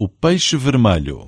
o peixe vermelho.